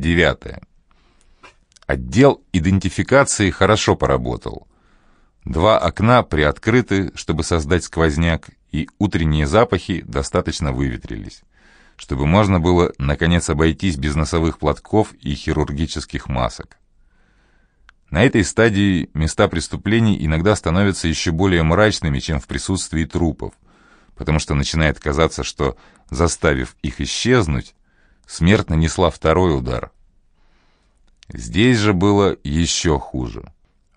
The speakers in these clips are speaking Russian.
Девятое. Отдел идентификации хорошо поработал. Два окна приоткрыты, чтобы создать сквозняк, и утренние запахи достаточно выветрились, чтобы можно было, наконец, обойтись без носовых платков и хирургических масок. На этой стадии места преступлений иногда становятся еще более мрачными, чем в присутствии трупов, потому что начинает казаться, что, заставив их исчезнуть, смерть нанесла второй удар. Здесь же было еще хуже.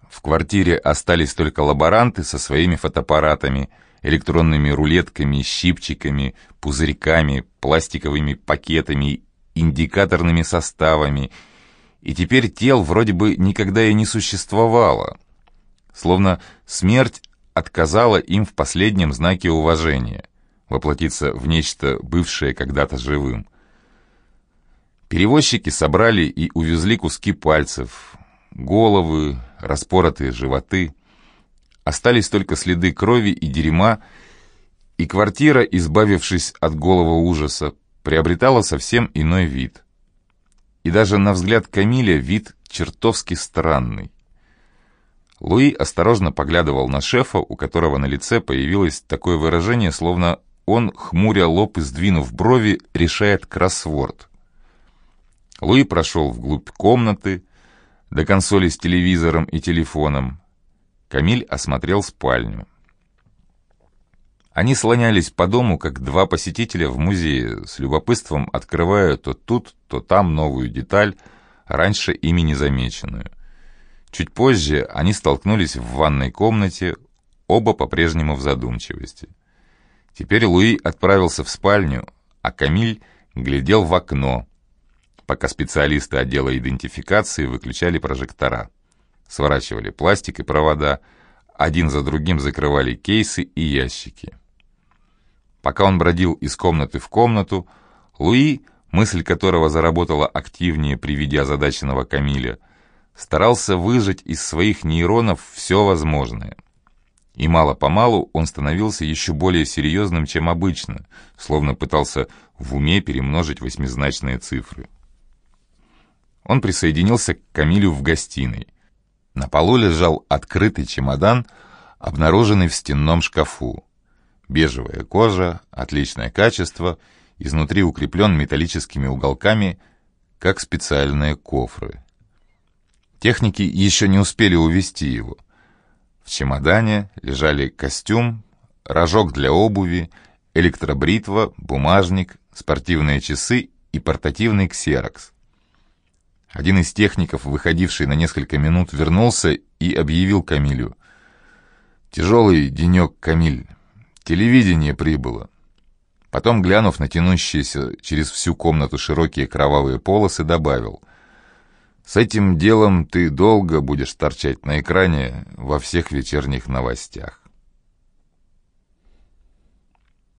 В квартире остались только лаборанты со своими фотоаппаратами, электронными рулетками, щипчиками, пузырьками, пластиковыми пакетами, индикаторными составами. И теперь тел вроде бы никогда и не существовало. Словно смерть отказала им в последнем знаке уважения воплотиться в нечто бывшее когда-то живым. Перевозчики собрали и увезли куски пальцев, головы, распоротые животы. Остались только следы крови и дерьма, и квартира, избавившись от голого ужаса, приобретала совсем иной вид. И даже на взгляд Камиля вид чертовски странный. Луи осторожно поглядывал на шефа, у которого на лице появилось такое выражение, словно он, хмуря лоб и сдвинув брови, решает кроссворд — Луи прошел вглубь комнаты, до консоли с телевизором и телефоном. Камиль осмотрел спальню. Они слонялись по дому, как два посетителя в музее, с любопытством открывая то тут, то там новую деталь, раньше ими не замеченную. Чуть позже они столкнулись в ванной комнате, оба по-прежнему в задумчивости. Теперь Луи отправился в спальню, а Камиль глядел в окно, пока специалисты отдела идентификации выключали прожектора. Сворачивали пластик и провода, один за другим закрывали кейсы и ящики. Пока он бродил из комнаты в комнату, Луи, мысль которого заработала активнее при виде озадаченного Камиля, старался выжать из своих нейронов все возможное. И мало-помалу он становился еще более серьезным, чем обычно, словно пытался в уме перемножить восьмизначные цифры. Он присоединился к Камилю в гостиной. На полу лежал открытый чемодан, обнаруженный в стенном шкафу. Бежевая кожа, отличное качество, изнутри укреплен металлическими уголками, как специальные кофры. Техники еще не успели увести его. В чемодане лежали костюм, рожок для обуви, электробритва, бумажник, спортивные часы и портативный ксерокс. Один из техников, выходивший на несколько минут, вернулся и объявил Камилю. «Тяжелый денек, Камиль. Телевидение прибыло». Потом, глянув на тянущиеся через всю комнату широкие кровавые полосы, добавил. «С этим делом ты долго будешь торчать на экране во всех вечерних новостях».